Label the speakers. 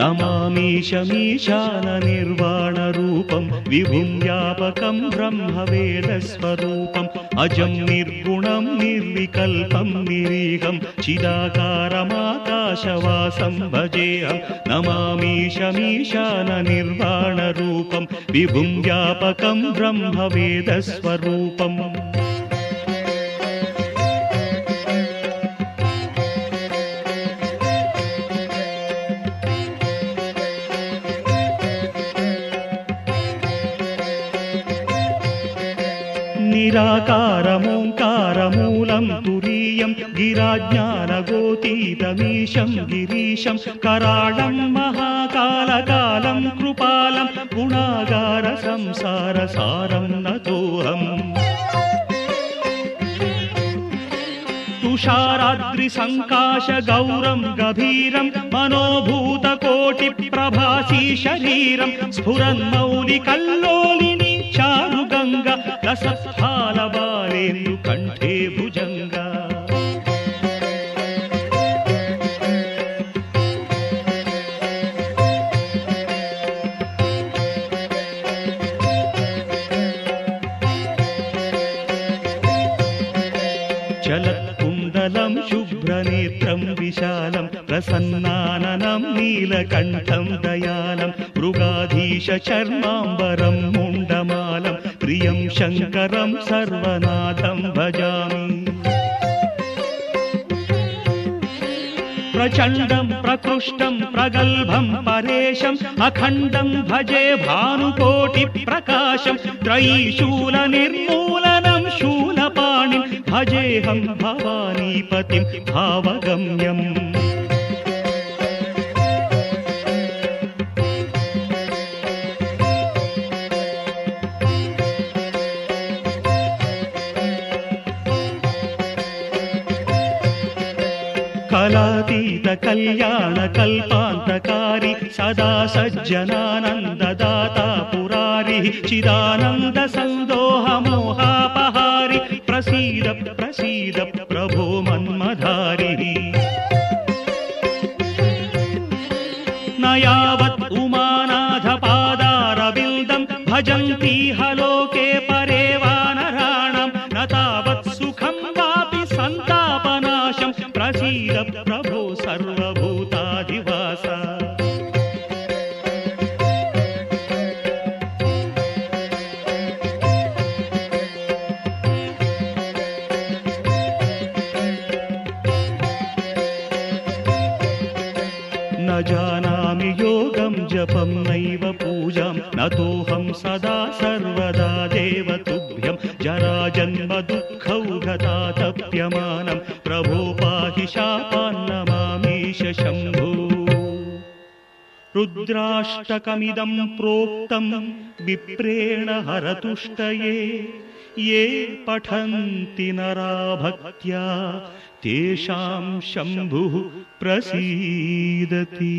Speaker 1: नमामीशमीशाननिर्वाणरूपं विभुं व्यापकं ब्रह्मवेदस्वरूपम् अजं निर्गुणं निर्विकल्पं निरीहं चिदाकारमाकाशवासं भजेऽहं नमामीशमीशाननिर्वाणरूपं विभुं व्यापकं ब्रह्मवेदस्वरूपम् निराकारमोङ्कारमूलं तुरीयं गिराज्ञानगोतीतमीशं गिरीशं कराळं महाकालकालं कृपालं गुणागारसंसारसारं नतोऽहम् तुषाराद्रिसङ्काशगौरं गभीरं मनोभूतकोटिप्रभासी शरीरं स्फुरन्मौलिकल्लोलिनी कण्ठे भुजङ्गा चलत्कुण्डलं शुभ्रनेत्रं विशालं प्रसन्नाननं नीलकण्ठं दयालं प्रियं शङ्करं सर्वनाथं भजामि। प्रचण्डं प्रकृष्टं प्रगल्भं परेशम् अखण्डं भजे भानुकोटिप्रकाशं त्रयीशूलनिर्मूलनं शूलपाणिं भजेऽहं भवानीपतिं भावगम्यम् कलातीतकल्याणकल्पान्तकारी सदा सज्जनानन्ददाता पुरारिः चिदानन्दसन्दोहमोहापहारि प्रसीद प्रसीद प्रभो मन्मधारिः। न यावत् उमानाथपादारविन्दं भजन्ति प्रभो सर्वभूताधिवास। न जानामि योगं जपं नैव पूजां। नतोऽहं सदा सर्वदा देव तुभ्यं जराजन्म दुःखौघतातप्यमानं प्रभो पाहि शापान्नमामीश रुद्राष्टकमिदं प्रोक्तं विप्रेण हरतुष्टये ये पठन्ति नरा भक्त्या तेषां शम्भुः प्रसीदति